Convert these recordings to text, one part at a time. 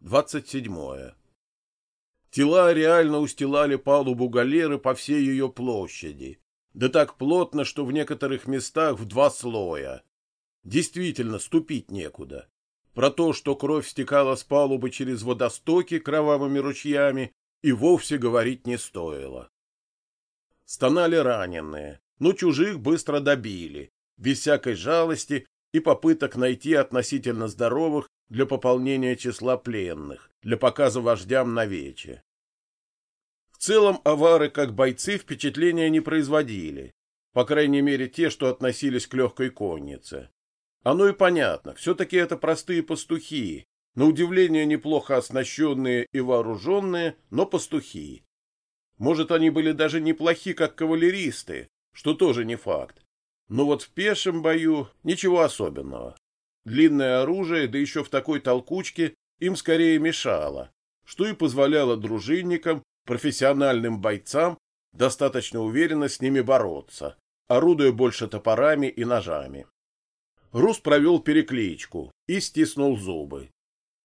27. Тела реально устилали палубу галеры по всей ее площади, да так плотно, что в некоторых местах в два слоя. Действительно, ступить некуда. Про то, что кровь стекала с палубы через водостоки кровавыми ручьями, и вовсе говорить не стоило. Стонали раненые, но чужих быстро добили, без всякой жалости и попыток найти относительно здоровых для пополнения числа пленных, для показа вождям на вече. В целом авары как бойцы впечатления не производили, по крайней мере те, что относились к легкой коннице. Оно и понятно, все-таки это простые пастухи, на удивление неплохо оснащенные и вооруженные, но пастухи. Может, они были даже неплохи, как кавалеристы, что тоже не факт. Но вот в пешем бою ничего особенного. Длинное оружие, да еще в такой толкучке, им скорее мешало, что и позволяло дружинникам, профессиональным бойцам, достаточно уверенно с ними бороться, орудуя больше топорами и ножами. Рус провел перекличку и стиснул зубы.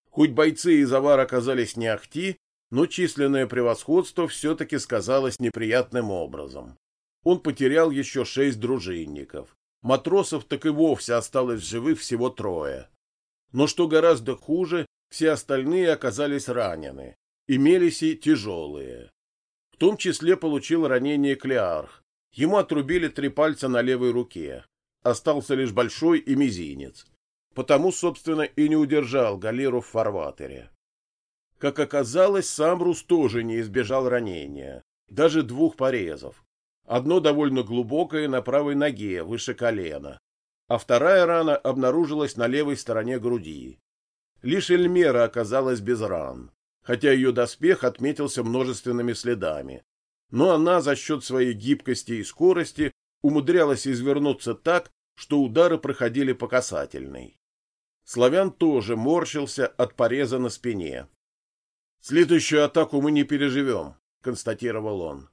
Хоть бойцы из авар оказались не ахти, но численное превосходство все-таки сказалось неприятным образом. Он потерял еще шесть дружинников. Матросов так и вовсе осталось живых всего трое. Но что гораздо хуже, все остальные оказались ранены. Имелись и тяжелые. В том числе получил ранение Клеарх. Ему отрубили три пальца на левой руке. Остался лишь большой и мизинец потому, собственно, и не удержал галеру в фарватере. Как оказалось, сам Рус тоже не избежал ранения, даже двух порезов. Одно довольно глубокое на правой ноге, выше колена, а вторая рана обнаружилась на левой стороне груди. Лишь Эльмера оказалась без ран, хотя ее доспех отметился множественными следами. Но она за счет своей гибкости и скорости умудрялась извернуться так, что удары проходили по касательной. Славян тоже морщился от пореза на спине. «Следующую атаку мы не переживем», — констатировал он.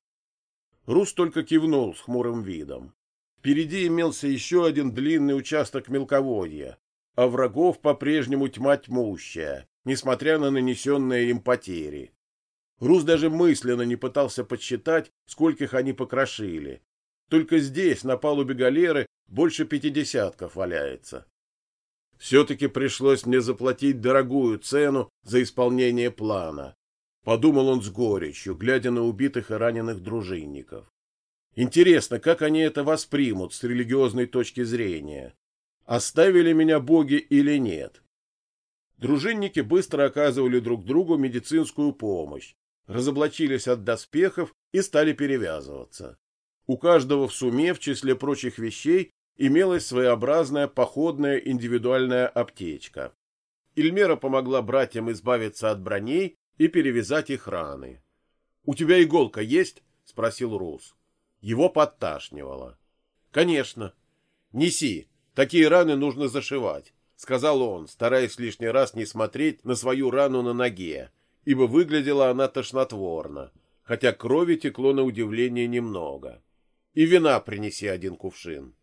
Рус только кивнул с хмурым видом. Впереди имелся еще один длинный участок мелководья, а врагов по-прежнему тьма тьмущая, несмотря на нанесенные им потери. Рус даже мысленно не пытался подсчитать, скольких они покрошили. Только здесь, на палубе галеры, больше пятидесятков валяется. Все-таки пришлось мне заплатить дорогую цену за исполнение плана. Подумал он с горечью, глядя на убитых и раненых дружинников. Интересно, как они это воспримут с религиозной точки зрения? Оставили меня боги или нет? Дружинники быстро оказывали друг другу медицинскую помощь, разоблачились от доспехов и стали перевязываться. У каждого в суме, в числе прочих вещей, имелась своеобразная походная индивидуальная аптечка. Ильмера помогла братьям избавиться от броней и перевязать их раны. — У тебя иголка есть? — спросил Рус. Его подташнивало. — Конечно. — Неси, такие раны нужно зашивать, — сказал он, стараясь лишний раз не смотреть на свою рану на ноге, ибо выглядела она тошнотворно, хотя крови текло на удивление немного. И вина принеси один кувшин.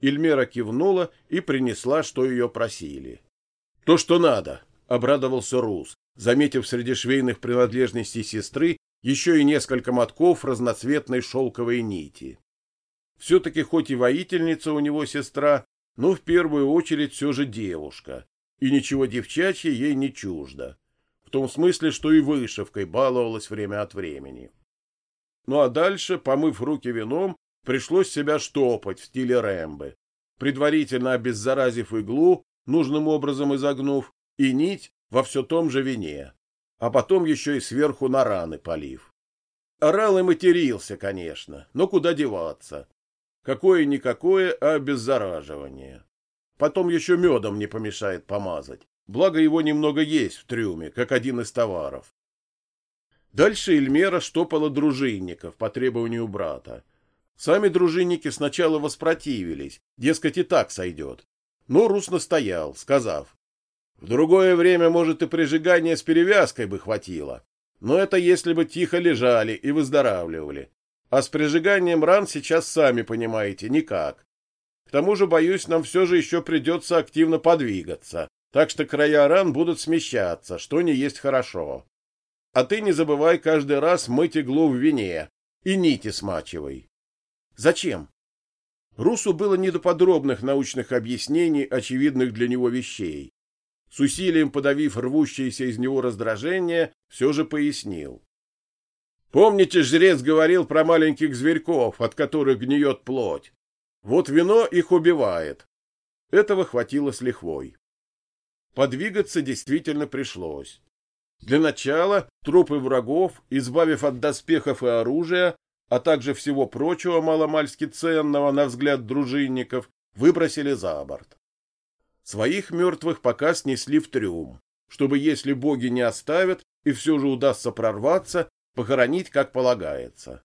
Ильмера кивнула и принесла, что ее просили. — То, что надо, — обрадовался Рус, заметив среди швейных принадлежностей сестры еще и несколько мотков разноцветной шелковой нити. Все-таки хоть и воительница у него сестра, но в первую очередь все же девушка, и ничего девчачье ей не чуждо, в том смысле, что и вышивкой баловалась время от времени. Ну а дальше, помыв руки вином, Пришлось себя штопать в стиле Рэмбы, предварительно обеззаразив иглу, нужным образом изогнув, и нить во все том же вине, а потом еще и сверху на раны полив. Орал и матерился, конечно, но куда деваться? Какое-никакое, а обеззараживание. Потом еще медом не помешает помазать, благо его немного есть в трюме, как один из товаров. Дальше Эльмера штопала дружинников по требованию брата, Сами дружинники сначала воспротивились, дескать, и так сойдет. Но Рус настоял, сказав, «В другое время, может, и прижигание с перевязкой бы хватило, но это если бы тихо лежали и выздоравливали. А с прижиганием ран сейчас, сами понимаете, никак. К тому же, боюсь, нам все же еще придется активно подвигаться, так что края ран будут смещаться, что не есть хорошо. А ты не забывай каждый раз мыть иглу в вине и нити смачивай. Зачем? Русу было не до подробных научных объяснений очевидных для него вещей. С усилием подавив рвущееся из него раздражение, все же пояснил. Помните, жрец говорил про маленьких зверьков, от которых гниет плоть? Вот вино их убивает. Этого хватило с лихвой. Подвигаться действительно пришлось. Для начала трупы врагов, избавив от доспехов и оружия, а также всего прочего маломальски ценного на взгляд дружинников, выбросили за борт. Своих мертвых пока снесли в трюм, чтобы, если боги не оставят и все же удастся прорваться, похоронить как полагается.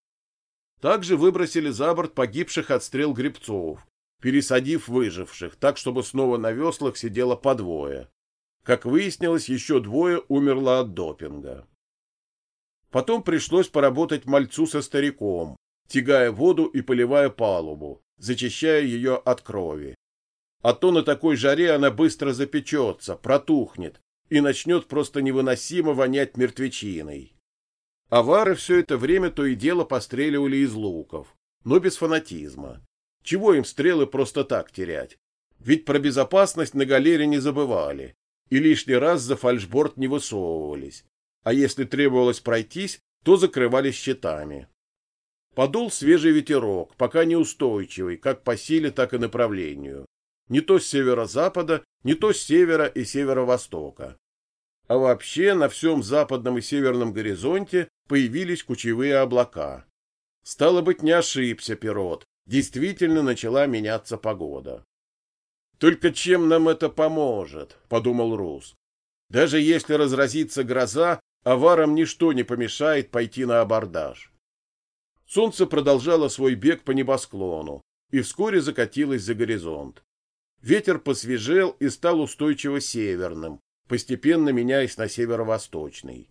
Также выбросили за борт погибших от стрел гребцов, пересадив выживших, так, чтобы снова на веслах сидело по двое. Как выяснилось, еще двое умерло от допинга. Потом пришлось поработать мальцу со стариком, тягая воду и поливая палубу, зачищая ее от крови. А то на такой жаре она быстро запечется, протухнет и начнет просто невыносимо вонять мертвечиной. Авары все это время то и дело постреливали из луков, но без фанатизма. Чего им стрелы просто так терять? Ведь про безопасность на галере не забывали и лишний раз за фальшборд не высовывались, а если требовалось пройтись, то закрывались щитами. Подул свежий ветерок, пока неустойчивый, как по силе, так и направлению. Не то с северо-запада, не то с севера и северо-востока. А вообще на всем западном и северном горизонте появились кучевые облака. Стало быть, не ошибся пирот, действительно начала меняться погода. Только чем нам это поможет, подумал Рус. Даже если разразится гроза, аварам ничто не помешает пойти на абордаж. Солнце продолжало свой бег по небосклону и вскоре закатилось за горизонт. Ветер посвежел и стал устойчиво северным, постепенно меняясь на северо-восточный.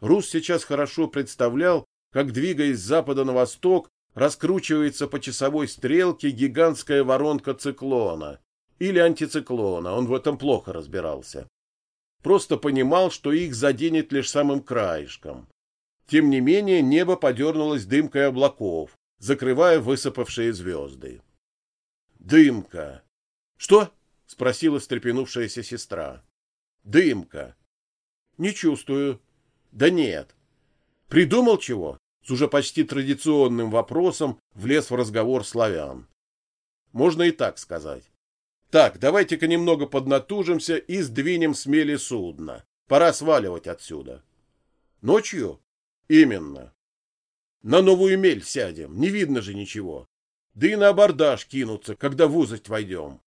Рус сейчас хорошо представлял, как, двигаясь с запада на восток, раскручивается по часовой стрелке гигантская воронка циклона, или антициклона, он в этом плохо разбирался. Просто понимал, что их заденет лишь самым краешком. Тем не менее, небо подернулось дымкой облаков, закрывая высыпавшие звезды. «Дымка!» «Что?» — спросила встрепенувшаяся сестра. «Дымка!» «Не чувствую». «Да нет». «Придумал чего?» С уже почти традиционным вопросом влез в разговор славян. Можно и так сказать. Так, давайте-ка немного поднатужимся и сдвинем смели судно. Пора сваливать отсюда. Ночью? Именно. На новую мель сядем, не видно же ничего. Да и на абордаж кинуться, когда в узость войдем.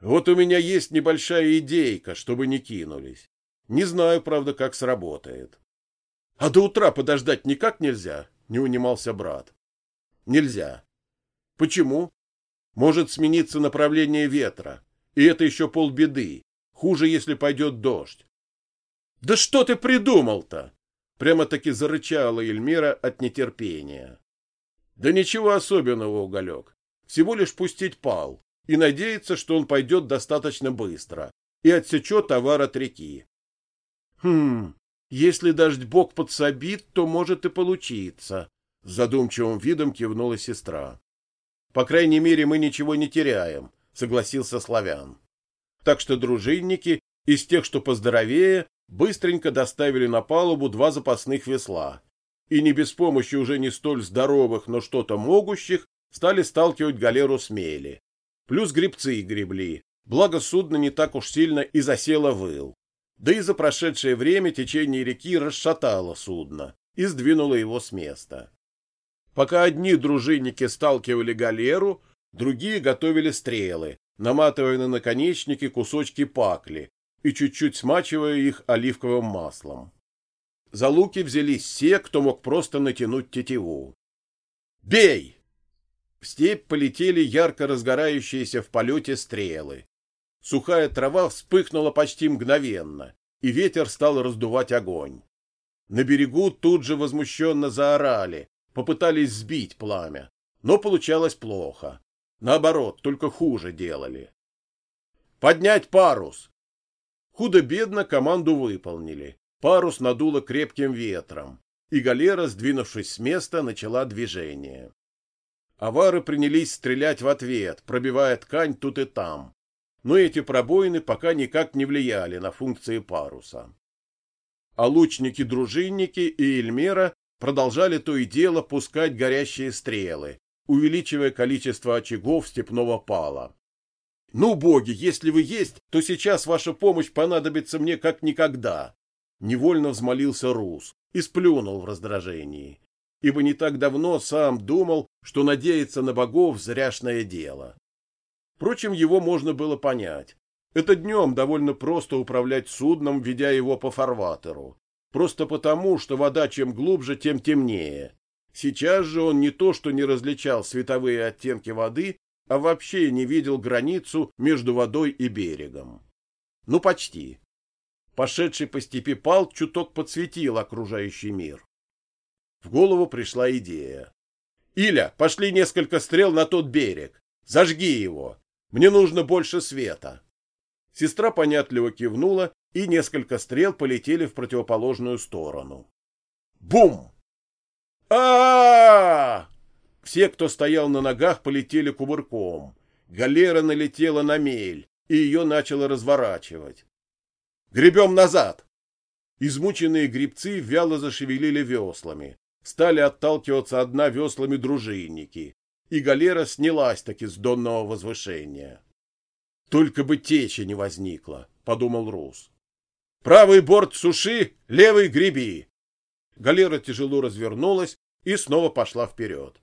Вот у меня есть небольшая идейка, чтобы не кинулись. Не знаю, правда, как сработает. А до утра подождать никак нельзя, не унимался брат. Нельзя. Почему? Может смениться направление ветра, и это еще полбеды. Хуже, если пойдет дождь. Да что ты придумал-то? Прямо-таки зарычала Эльмира от нетерпения. Да ничего особенного, уголек. Всего лишь пустить пал и надеяться, что он пойдет достаточно быстро и отсечет товар от реки. Хм, если дождь бог подсобит, то может и получиться, задумчивым видом кивнула сестра. По крайней мере, мы ничего не теряем, согласился Славян. Так что дружинники из тех, что поздоровее, быстренько доставили на палубу два запасных весла. И не без помощи уже не столь здоровых, но что-то могущих, стали сталкивать галеру с. Плюс гребцы гребли, благо судно не так уж сильно и засело выл. Да и за прошедшее время течение реки расшатало судно и сдвинуло его с места. Пока одни дружинники сталкивали галеру, другие готовили стрелы, наматывая на наконечники кусочки пакли и чуть-чуть смачивая их оливковым маслом. За луки взялись все, кто мог просто натянуть тетиву. «Бей!» В степь полетели ярко разгорающиеся в полете стрелы. Сухая трава вспыхнула почти мгновенно, и ветер стал раздувать огонь. На берегу тут же возмущенно заорали, попытались сбить пламя, но получалось плохо. Наоборот, только хуже делали. «Поднять парус!» Худо-бедно команду выполнили. Парус надуло крепким ветром, и галера, сдвинувшись с места, начала движение. Авары принялись стрелять в ответ, пробивая ткань тут и там. Но эти пробоины пока никак не влияли на функции паруса. А лучники-дружинники и Эльмера продолжали то и дело пускать горящие стрелы, увеличивая количество очагов степного пала. «Ну, боги, если вы есть, то сейчас ваша помощь понадобится мне как никогда!» Невольно взмолился Рус и сплюнул в раздражении, ибо не так давно сам думал, что надеяться на богов – зряшное дело. Впрочем, его можно было понять. Это днем довольно просто управлять судном, ведя его по фарватеру. Просто потому, что вода чем глубже, тем темнее. Сейчас же он не то что не различал световые оттенки воды, а вообще не видел границу между водой и берегом. Ну, почти. Пошедший по степи пал чуток подсветил окружающий мир. В голову пришла идея. «Иля, пошли несколько стрел на тот берег. Зажги его. Мне нужно больше света». Сестра понятливо кивнула, и несколько стрел полетели в противоположную сторону. Бум! а, -а, -а, Все, кто стоял на ногах, полетели кувырком. Галера налетела на мель, и ее начало разворачивать. «Гребем назад!» Измученные грибцы вяло зашевелили веслами. Стали отталкиваться одна веслами дружинники, и галера снялась таки с донного возвышения. Только бы течи не возникло, подумал Рус. Правый борт суши, левый греби. Галера тяжело развернулась и снова пошла вперед.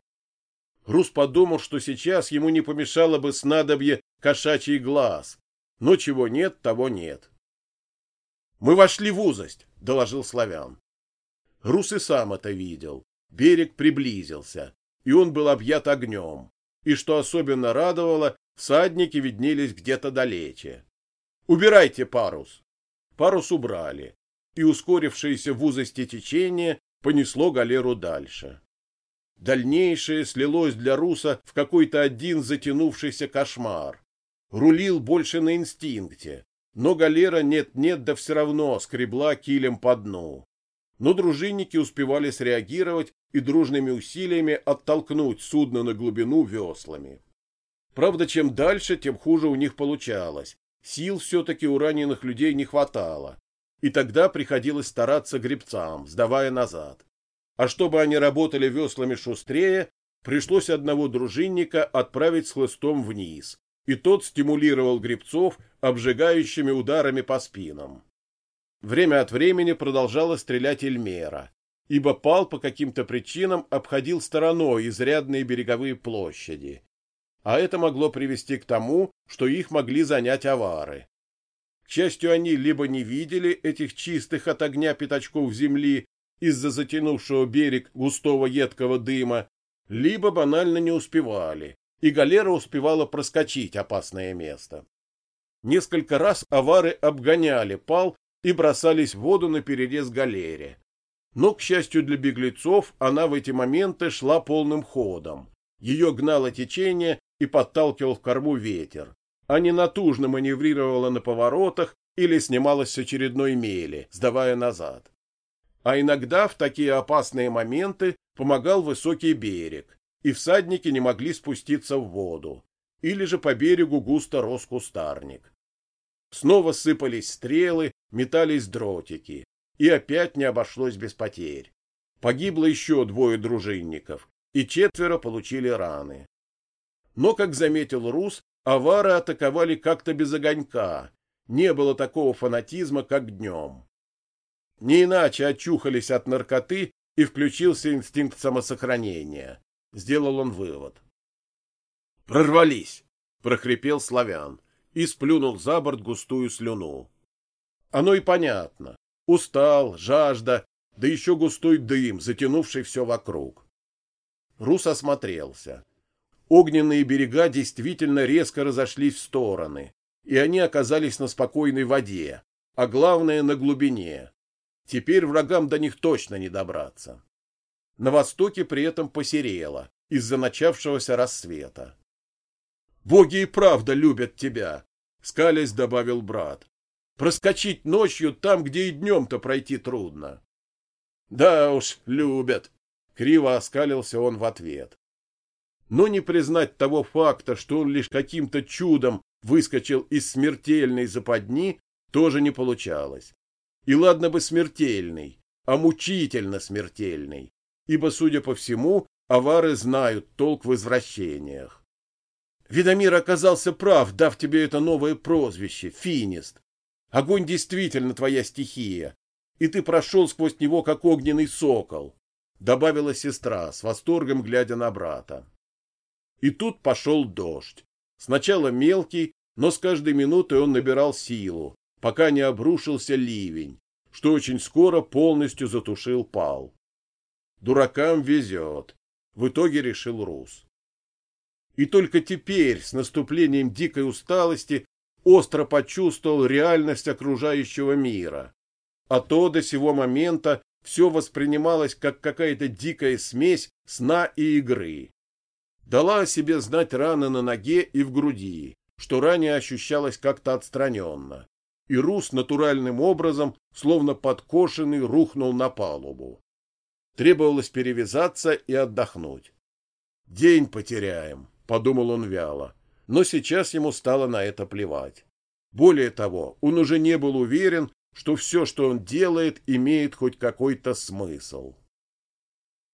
Рус подумал, что сейчас ему не помешало бы снадобье кошачий глаз, но чего нет, того нет. Мы вошли в узость, доложил славян. Рус и сам это видел. Берег приблизился, и он был объят огнем. И что особенно радовало, Всадники виднелись где-то далече. «Убирайте парус!» Парус убрали, и ускорившееся в узости течение понесло галеру дальше. Дальнейшее слилось для Руса в какой-то один затянувшийся кошмар. Рулил больше на инстинкте, но галера нет-нет, да все равно скребла килем по дну. Но дружинники успевали среагировать и дружными усилиями оттолкнуть судно на глубину веслами. Правда, чем дальше, тем хуже у них получалось. Сил все-таки у раненых людей не хватало. И тогда приходилось стараться гребцам, сдавая назад. А чтобы они работали веслами шустрее, пришлось одного дружинника отправить с хлыстом вниз, и тот стимулировал гребцов обжигающими ударами по спинам. Время от времени продолжала стрелять Эльмера, ибо пал по каким-то причинам обходил стороной изрядные береговые площади, а это могло привести к тому, что их могли занять авары. К счастью, они либо не видели этих чистых от огня пятачков земли из-за затянувшего берег густого едкого дыма, либо банально не успевали, и галера успевала проскочить опасное место. Несколько раз авары обгоняли пал и бросались в воду на перерез галере. Но, к счастью для беглецов, она в эти моменты шла полным ходом. Ее гнало течение и подталкивал в корму ветер, а не натужно маневрировала на поворотах или снималась с очередной мели, сдавая назад. А иногда в такие опасные моменты помогал высокий берег, и всадники не могли спуститься в воду, или же по берегу густо рос кустарник. Снова сыпались стрелы, метались дротики, и опять не обошлось без потерь. Погибло еще двое дружинников, и четверо получили раны. Но, как заметил Рус, авары атаковали как-то без огонька. Не было такого фанатизма, как днем. Не иначе очухались от наркоты и включился инстинкт самосохранения. Сделал он вывод. «Прорвались!» — прохрипел славян и сплюнул за борт густую слюну. Оно и понятно. Устал, жажда, да еще густой дым, затянувший все вокруг. Рус осмотрелся. Огненные берега действительно резко разошлись в стороны, и они оказались на спокойной воде, а главное на глубине. Теперь врагам до них точно не добраться. На востоке при этом посерело из-за начавшегося рассвета. «Боги и правда любят тебя», — скалясь добавил брат. Проскочить ночью там, где и днем-то пройти трудно. Да уж, любят. Криво оскалился он в ответ. Но не признать того факта, что он лишь каким-то чудом выскочил из смертельной западни, тоже не получалось. И ладно бы смертельный, а мучительно смертельный, ибо, судя по всему, авары знают толк в извращениях. Видомир оказался прав, дав тебе это новое прозвище — Финист. Огонь действительно твоя стихия, и ты прошел сквозь него, как огненный сокол, — добавила сестра, с восторгом глядя на брата. И тут пошел дождь. Сначала мелкий, но с каждой минутой он набирал силу, пока не обрушился ливень, что очень скоро полностью затушил пал. Дуракам везет, в итоге решил Рус. И только теперь, с наступлением дикой усталости, остро почувствовал реальность окружающего мира. А то до сего момента все воспринималось как какая-то дикая смесь сна и игры. Дала о себе знать рана на ноге и в груди, что ранее ощущалось как-то отстраненно. И Рус натуральным образом, словно подкошенный, рухнул на палубу. Требовалось перевязаться и отдохнуть. «День потеряем», — подумал он вяло, но сейчас ему стало на это плевать. Более того, он уже не был уверен, что все, что он делает, имеет хоть какой-то смысл.